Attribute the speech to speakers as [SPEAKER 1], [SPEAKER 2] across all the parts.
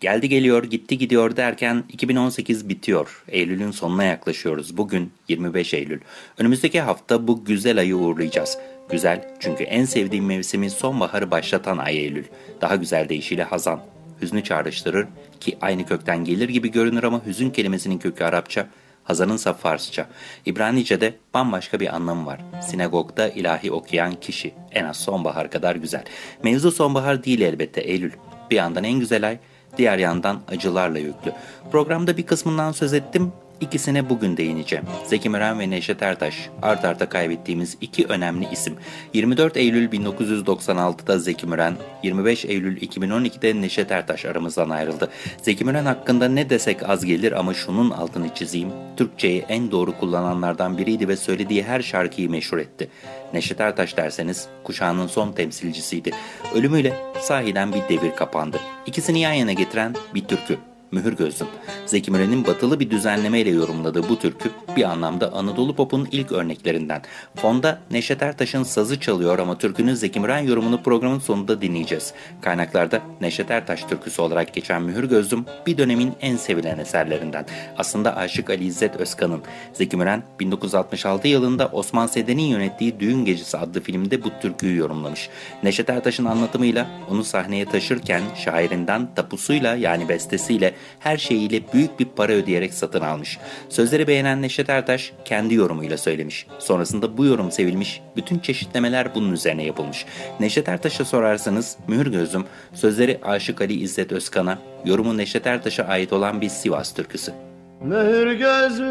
[SPEAKER 1] Geldi geliyor, gitti gidiyor derken 2018 bitiyor. Eylül'ün sonuna yaklaşıyoruz. Bugün 25 Eylül. Önümüzdeki hafta bu güzel ayı uğurlayacağız. Güzel çünkü en sevdiğim mevsimi sonbaharı başlatan ay Eylül. Daha güzel deyişiyle Hazan. Hüznü çağrıştırır ki aynı kökten gelir gibi görünür ama hüzün kelimesinin kökü Arapça, Hazan'ınsa Farsça. İbranice'de bambaşka bir anlamı var. Sinagogda ilahi okuyan kişi. En az sonbahar kadar güzel. Mevzu sonbahar değil elbette Eylül. Bir yandan en güzel ay, diğer yandan acılarla yüklü. Programda bir kısmından söz ettim, İkisine bugün değineceğim. Zeki Müren ve Neşet Ertaş, art arta kaybettiğimiz iki önemli isim. 24 Eylül 1996'da Zeki Müren, 25 Eylül 2012'de Neşet Ertaş aramızdan ayrıldı. Zeki Müren hakkında ne desek az gelir ama şunun altını çizeyim. Türkçeyi en doğru kullananlardan biriydi ve söylediği her şarkıyı meşhur etti. Neşet Ertaş derseniz kuşağının son temsilcisiydi. Ölümüyle sahiden bir devir kapandı. İkisini yan yana getiren bir türkü. Mühür Gözlüm. Zeki Müren'in batılı bir düzenlemeyle yorumladığı bu türkü bir anlamda Anadolu Pop'un ilk örneklerinden. Fonda Neşet Ertaş'ın sazı çalıyor ama türkünün Zeki Müren yorumunu programın sonunda dinleyeceğiz. Kaynaklarda Neşet Ertaş türküsü olarak geçen Mühür Gözlüm bir dönemin en sevilen eserlerinden. Aslında Aşık Ali İzzet Özkan'ın. Zeki Müren 1966 yılında Osman Seden'in yönettiği Düğün Gecesi adlı filmde bu türküyü yorumlamış. Neşet Ertaş'ın anlatımıyla onu sahneye taşırken şairinden tapusuyla yani bestesiyle her şeyiyle büyük bir para ödeyerek satın almış. Sözleri beğenen Neşet Ertaş kendi yorumuyla söylemiş. Sonrasında bu yorum sevilmiş, bütün çeşitlemeler bunun üzerine yapılmış. Neşet Ertaş'a sorarsanız Mühür Gözüm sözleri Aşık Ali İzzet Özkan'a, yorumu Neşet Ertaş'a ait olan bir Sivas türküsü.
[SPEAKER 2] Mühür gözlüm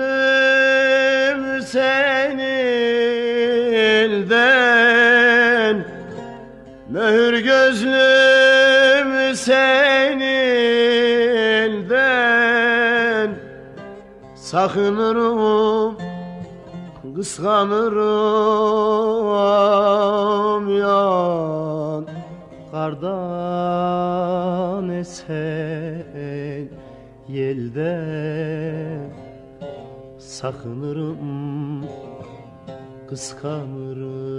[SPEAKER 2] senilden Mühür gözlüm senilden Sakınırım kıskanırım yan Kardan esen yelden Sakınırım kıskanırım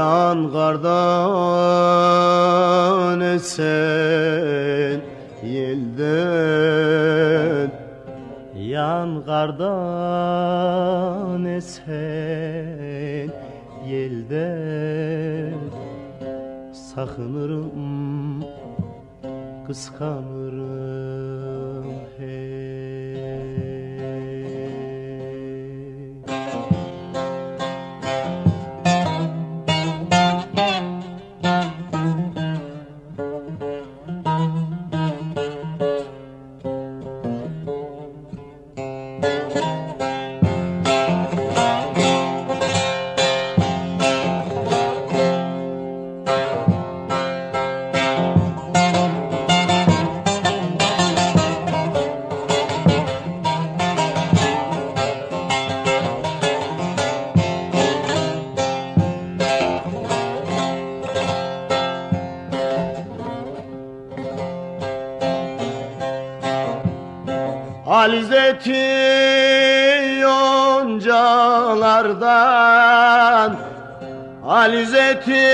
[SPEAKER 2] Yan kardan esen yelden Yan kardan esen yelden. Sakınırım kıskanırım Alizeti yoncalardan Alizeti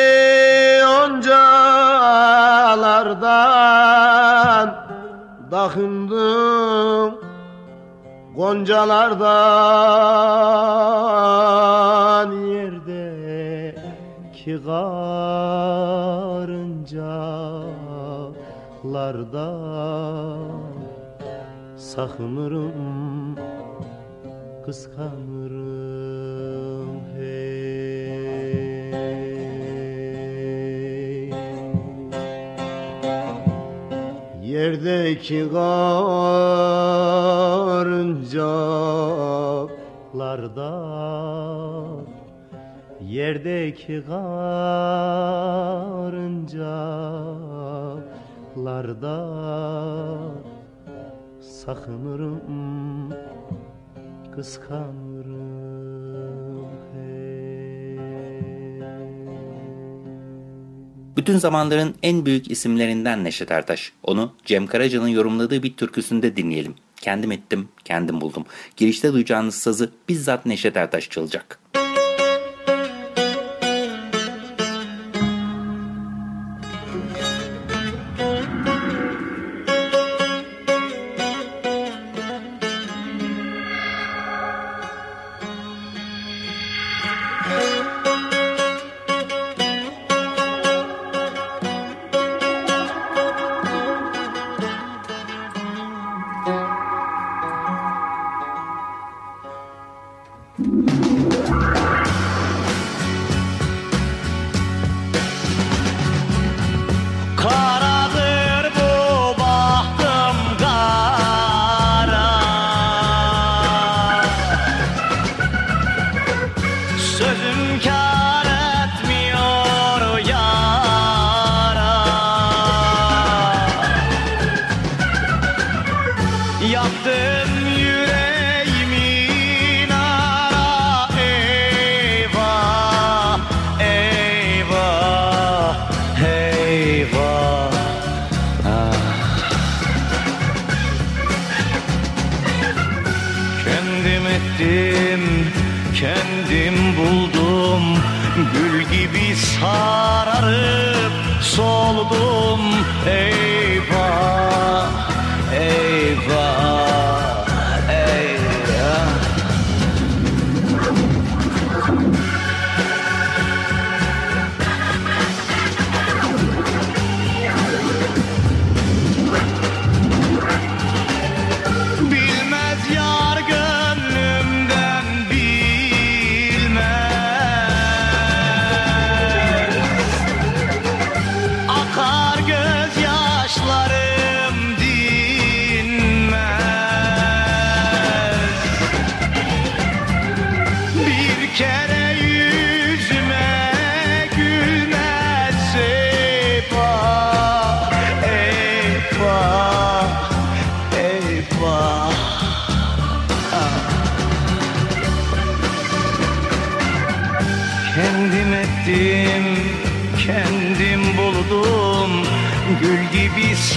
[SPEAKER 2] yoncalardan. Dakındım goncalardan Yerdeki karıncalardan Sakınırım, kıskanırım hey. Yerdeki karıncalardan
[SPEAKER 3] Dağlarda Yerdeki karıncalarda Sakınırım Kıskanırım hey.
[SPEAKER 1] Bütün zamanların en büyük isimlerinden Neşet Ertaş. Onu Cem Karaca'nın yorumladığı bir türküsünde dinleyelim. Kendim ettim, kendim buldum. Girişte duyacağınız sazı bizzat Neşet Ertaş çalacak.
[SPEAKER 3] Karadır sararıp soldum Eyvah, eyvah,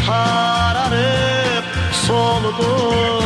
[SPEAKER 3] gibi sararıp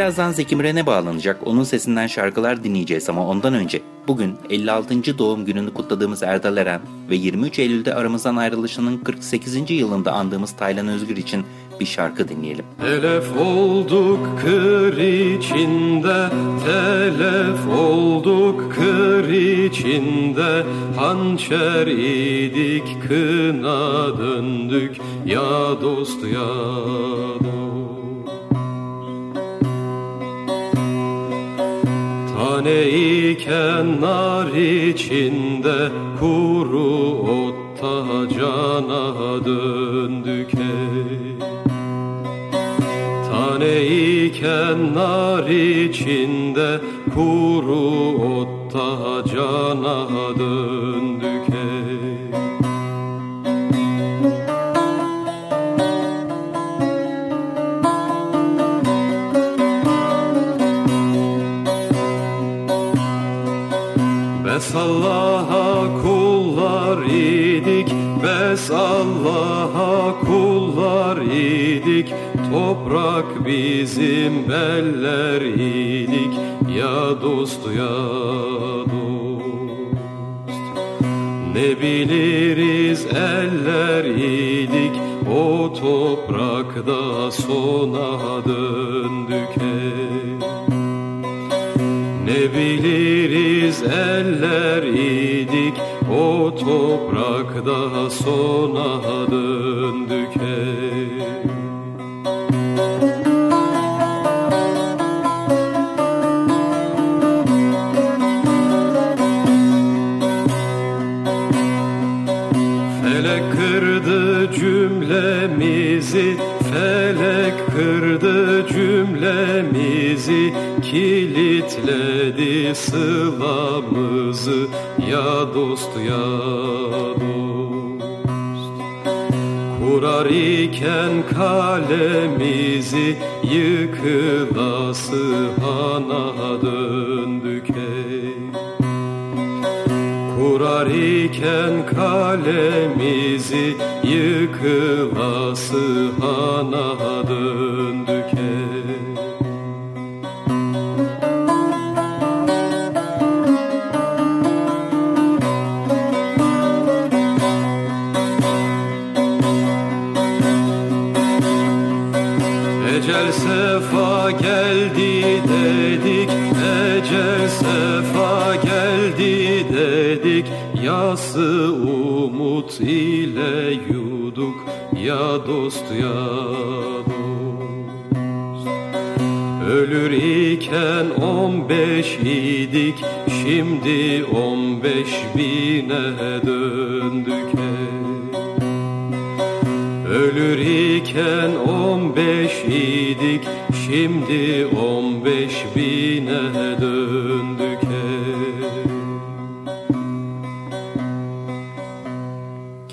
[SPEAKER 1] Birazdan Zeki Müren'e bağlanacak, onun sesinden şarkılar dinleyeceğiz ama ondan önce bugün 56. doğum gününü kutladığımız Erdal Eren ve 23 Eylül'de aramızdan ayrılışının 48. yılında andığımız Taylan Özgür için bir şarkı dinleyelim.
[SPEAKER 4] Telef olduk kır içinde, telef olduk kır içinde Hançer idik kına döndük ya dost ya dost Tane iken nar içinde kuru otta cana döndük ey. Tane iken nar içinde kuru otta cana döndük Allah'a kullar idik Toprak bizim beller idik. Ya dost ya dost Ne biliriz eller idik? O toprakta sona döndük ne biliriz eller idik O toprakta sona döndük ey Felek kırdı cümlemizi Felek kırdı cümlemizi Kilitledi sılamızı Ya dost ya dost. Kurar iken kalemizi Yıkılası hana döndük ey. Kurar iken kalemizi Yıkılası hana döndük dedik Yası umut ile yuduk Ya dost ya dost. Ölür iken on beş idik Şimdi on beş bine döndük ey Ölür iken on beş idik Şimdi on beş bine döndük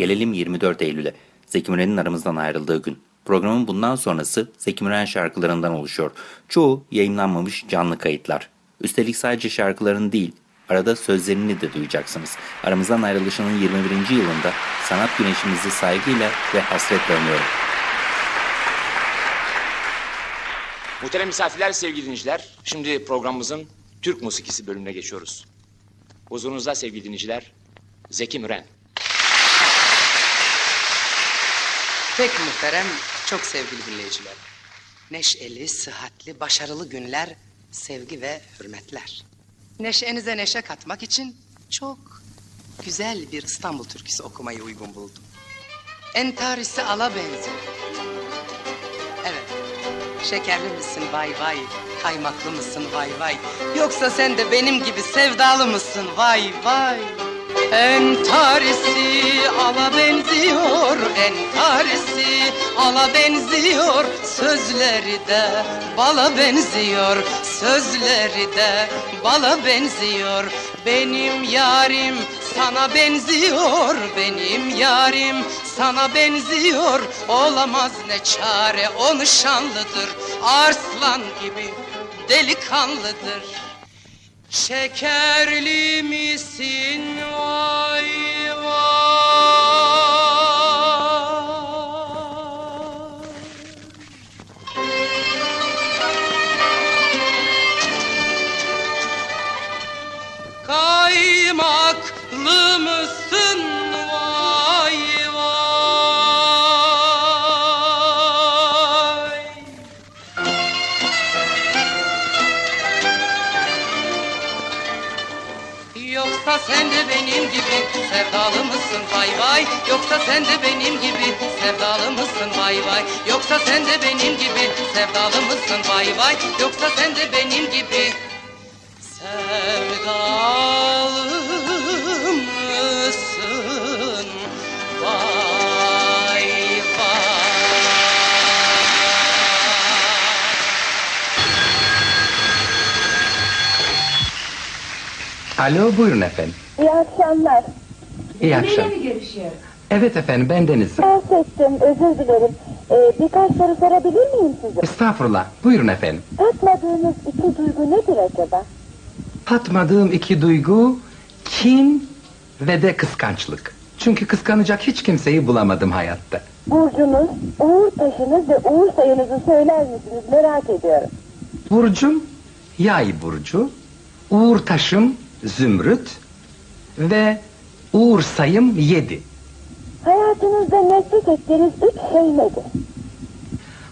[SPEAKER 1] Gelelim 24 Eylül'e. Zeki Müren'in aramızdan ayrıldığı gün. Programın bundan sonrası Zeki Müren şarkılarından oluşuyor. Çoğu yayınlanmamış canlı kayıtlar. Üstelik sadece şarkıların değil, arada sözlerini de duyacaksınız. Aramızdan ayrılışının 21. yılında sanat güneşimizi saygıyla ve hasretle anıyorum.
[SPEAKER 5] Muhterem misafirler, sevgili dinleyiciler. Şimdi programımızın Türk musikisi bölümüne geçiyoruz. Huzurunuzda sevgili dinleyiciler, Zeki Müren.
[SPEAKER 6] Pek muhterem, çok sevgili dinleyiciler. Neşeli, sıhhatli, başarılı günler, sevgi ve hürmetler. Neşenize neşe katmak için çok güzel bir İstanbul türküsü okumayı uygun buldum. Entarisi ala benziyor. Evet, şekerli misin vay vay, kaymaklı mısın vay vay. Yoksa sen de benim gibi sevdalı mısın vay vay. Entarisi ala benziyor, entarisi ala benziyor. Sözleri de bala benziyor, sözleri de bala benziyor. Benim yarim sana benziyor, benim yarim sana benziyor. Olamaz ne çare, o nişanlıdır, arslan gibi delikanlıdır. Şekerli misin vay sevdalı mısın? Vay vay. Yoksa sen de benim gibi. Sevdalı mısın? Vay vay. Yoksa sen de benim gibi. Sevdalı mısın? Vay vay. Yoksa sen de benim gibi.
[SPEAKER 7] Sevdalımsın vay vay.
[SPEAKER 8] Alo buyurun efendim.
[SPEAKER 9] İyi akşamlar.
[SPEAKER 8] İyi akşam. Evet efendim ben Deniz.
[SPEAKER 9] Rahatsız ettim, özür dilerim. Ee, birkaç soru sorabilir miyim size?
[SPEAKER 8] Estağfurullah buyurun efendim.
[SPEAKER 9] Tatmadığınız iki duygu nedir acaba?
[SPEAKER 8] Tatmadığım iki duygu kin ve de kıskançlık. Çünkü kıskanacak hiç kimseyi bulamadım hayatta.
[SPEAKER 9] Burcunuz, uğur taşınız ve uğur sayınızı söyler misiniz? Merak ediyorum.
[SPEAKER 8] Burcum yay burcu, uğur taşım zümrüt ve uğur sayım yedi.
[SPEAKER 9] Hayatınızda nefret ettiğiniz üç şey nedir?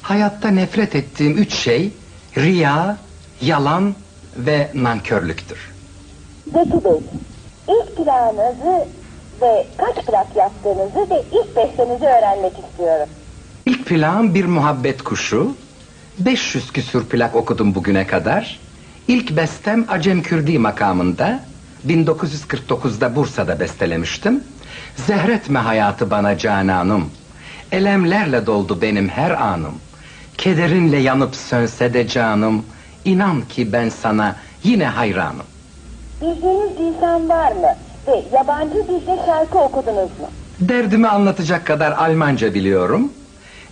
[SPEAKER 8] Hayatta nefret ettiğim üç şey riya, yalan ve nankörlüktür.
[SPEAKER 9] Zeki Bey, ilk plağınızı ve kaç plak yaptığınızı ve ilk bestenizi öğrenmek istiyorum.
[SPEAKER 8] İlk plağım bir muhabbet kuşu. 500 küsür plak okudum bugüne kadar. İlk bestem Acem Kürdi makamında 1949'da Bursa'da bestelemiştim. Zehretme hayatı bana cananım. Elemlerle doldu benim her anım. Kederinle yanıp sönse de canım. İnan ki ben sana yine hayranım.
[SPEAKER 9] Bildiğiniz lisan var mı? Ve yabancı dilde şarkı okudunuz mu?
[SPEAKER 8] Derdimi anlatacak kadar Almanca biliyorum.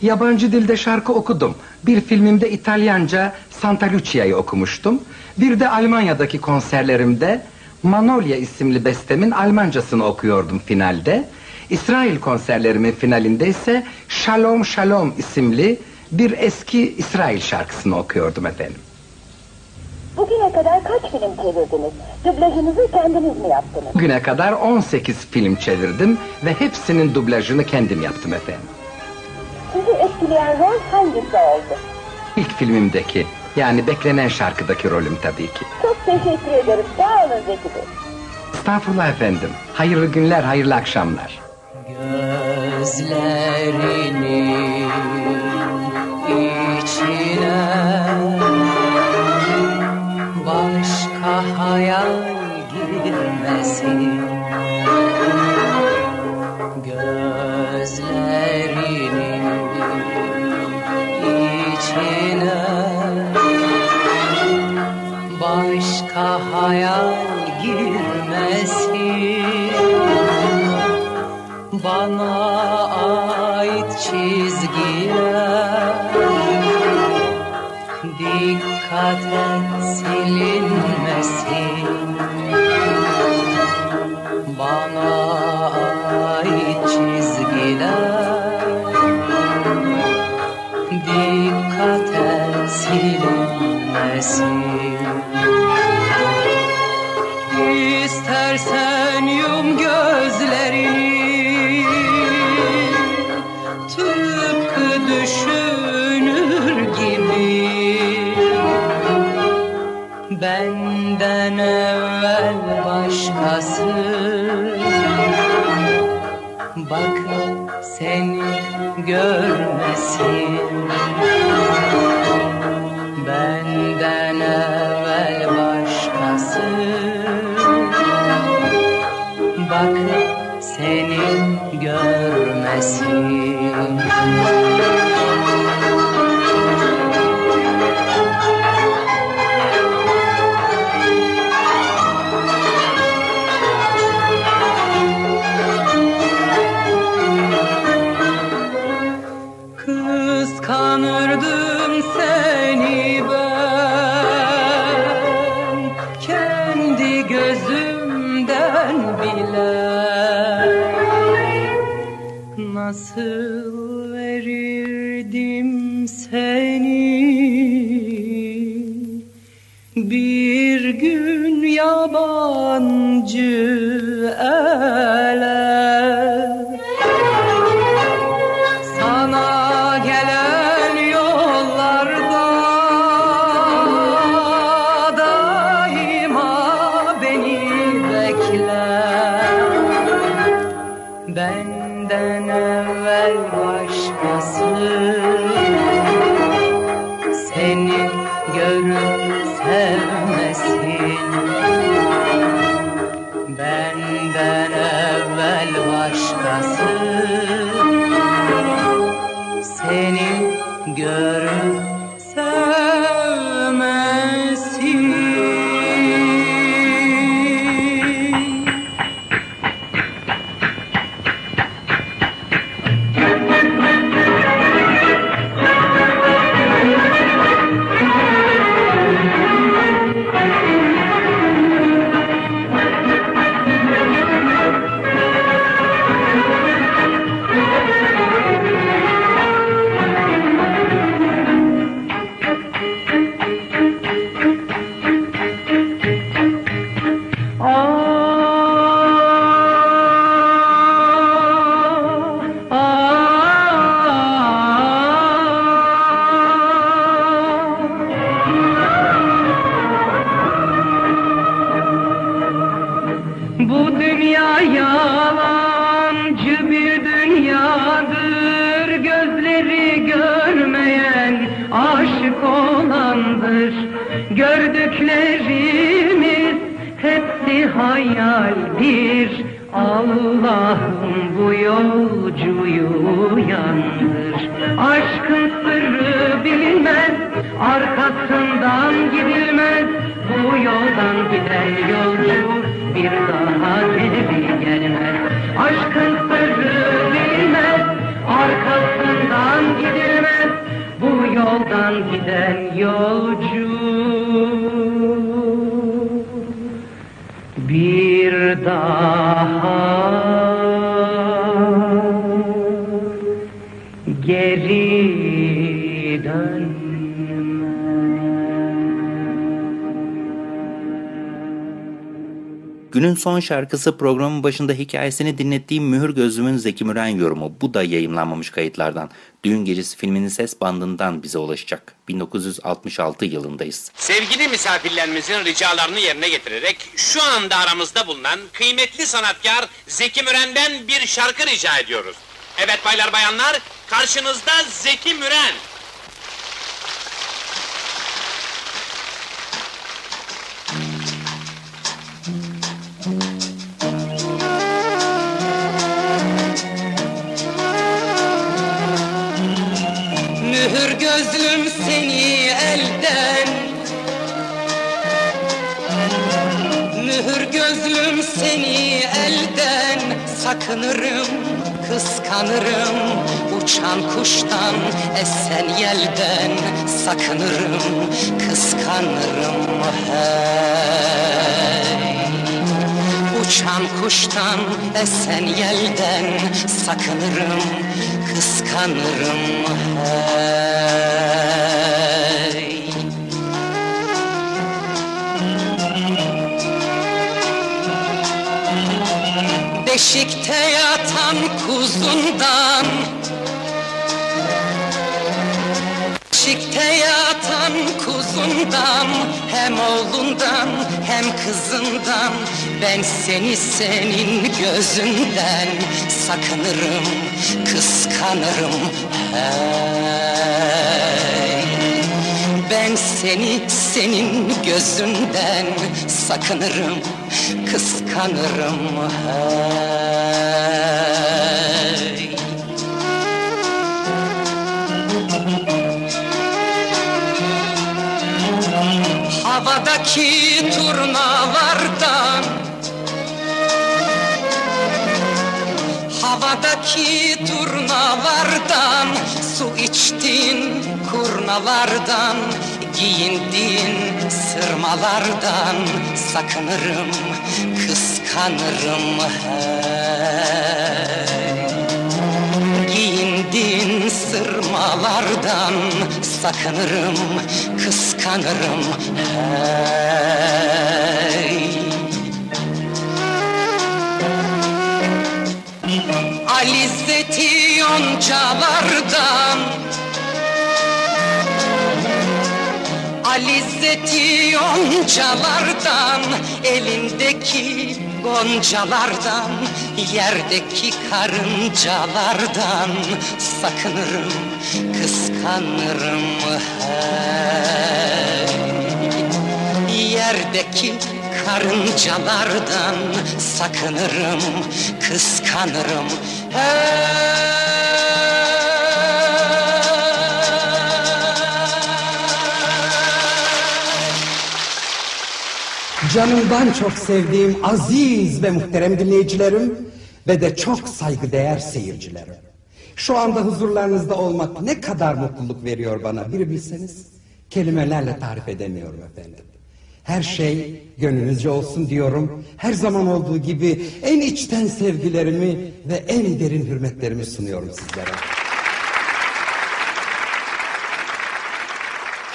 [SPEAKER 8] Yabancı dilde şarkı okudum. Bir filmimde İtalyanca Santa Lucia'yı okumuştum. Bir de Almanya'daki konserlerimde Manolya isimli bestemin Almancasını okuyordum finalde. İsrail konserlerimin finalinde ise Shalom Shalom isimli bir eski İsrail şarkısını okuyordum efendim.
[SPEAKER 9] Bugüne kadar kaç film çevirdiniz? Dublajınızı kendiniz mi yaptınız?
[SPEAKER 8] Bugüne kadar 18 film çevirdim ve hepsinin dublajını kendim yaptım efendim.
[SPEAKER 9] Sizi etkileyen rol hangisi oldu?
[SPEAKER 8] İlk filmimdeki yani beklenen şarkıdaki rolüm tabii ki.
[SPEAKER 9] Çok teşekkür ederim. Sağ olun Zeki Bey.
[SPEAKER 8] Estağfurullah efendim. Hayırlı günler, hayırlı akşamlar.
[SPEAKER 7] Gözlerinin içine başka hayal girmesin Benden evvel başkası. Bak seni görmesin. Benden evvel başkası. Bak seni görmesin gözümden bile. Nasıl verirdim seni? Bir gün yabancı ele
[SPEAKER 6] dünya yalancı bir dünyadır. Gözleri görmeyen aşık olandır. Gördüklerimiz hepsi hayaldir Allah'ım bu yolcuyu uyandır. Aşkın sırrı bilinmez Arkasından gidilmez. Bu yoldan giden yolcu bir daha gelmez Aşkın sırrı bilinmez Arkasından gidilmez. Bu yoldan giden yolcu. Bir daha
[SPEAKER 1] Günün son şarkısı programın başında hikayesini dinlettiğim Mühür Gözlüm'ün Zeki Müren yorumu. Bu da yayımlanmamış kayıtlardan. Düğün Gecesi filminin ses bandından bize ulaşacak. 1966 yılındayız.
[SPEAKER 10] Sevgili misafirlerimizin ricalarını yerine getirerek şu anda aramızda bulunan kıymetli sanatkar Zeki Müren'den bir şarkı rica ediyoruz. Evet baylar bayanlar, karşınızda Zeki Müren.
[SPEAKER 6] Mühür gözlüm seni elden. Mühür gözlüm seni elden. Sakınırım, kıskanırım Uçan kuştan, esen yelden. Sakınırım, kıskanırım hey. Uçan kuştan, esen yelden. Sakınırım, kıskanırım hey. Beşikte yatan kuzundan Beşikte yatan kuzundan Hem oğlundan hem kızından Ben seni senin gözünden Sakınırım, kıskanırım. Hey Ben seni senin gözünden Sakınırım, kıskanırım. Hey Havadaki turnalardan Havadaki turnalardan Su içtin kurnalardan Giyindin sırmalardan. Sakınırım, kıskanırım hey Giyindin sırmalardan Sakınırım, kıskanırım. Hey. Alizeti yoncalardan Alizeti yoncalardan Elindeki goncalardan Yerdeki karıncalardan. Sakınırım, kıskanırım hey Yerdeki karıncalardan sakınırım, kıskanırım. Hey!
[SPEAKER 11] Canımdan çok sevdiğim aziz ve muhterem dinleyicilerim ve de çok saygıdeğer seyircilerim. Şu anda huzurlarınızda olmak ne kadar mutluluk veriyor bana bir bilseniz. Kelimelerle tarif edemiyorum efendim. Her şey gönlünüzce olsun diyorum. Her zaman olduğu gibi en içten sevgilerimi ve en derin hürmetlerimi sunuyorum sizlere.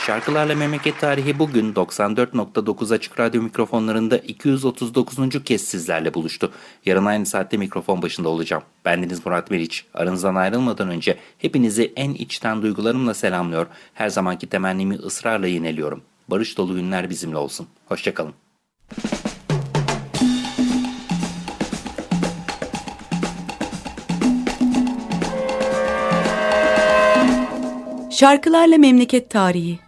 [SPEAKER 1] Şarkılarla Memleket Tarihi bugün 94.9 Açık Radyo mikrofonlarında 239. kez sizlerle buluştu. Yarın aynı saatte mikrofon başında olacağım. Bendeniz Murat Meriç. Aranızdan ayrılmadan önce hepinizi en içten duygularımla selamlıyor. Her zamanki temennimi ısrarla yineliyorum. Barış dolu günler bizimle olsun. Hoşçakalın.
[SPEAKER 12] Şarkılarla Memleket Tarihi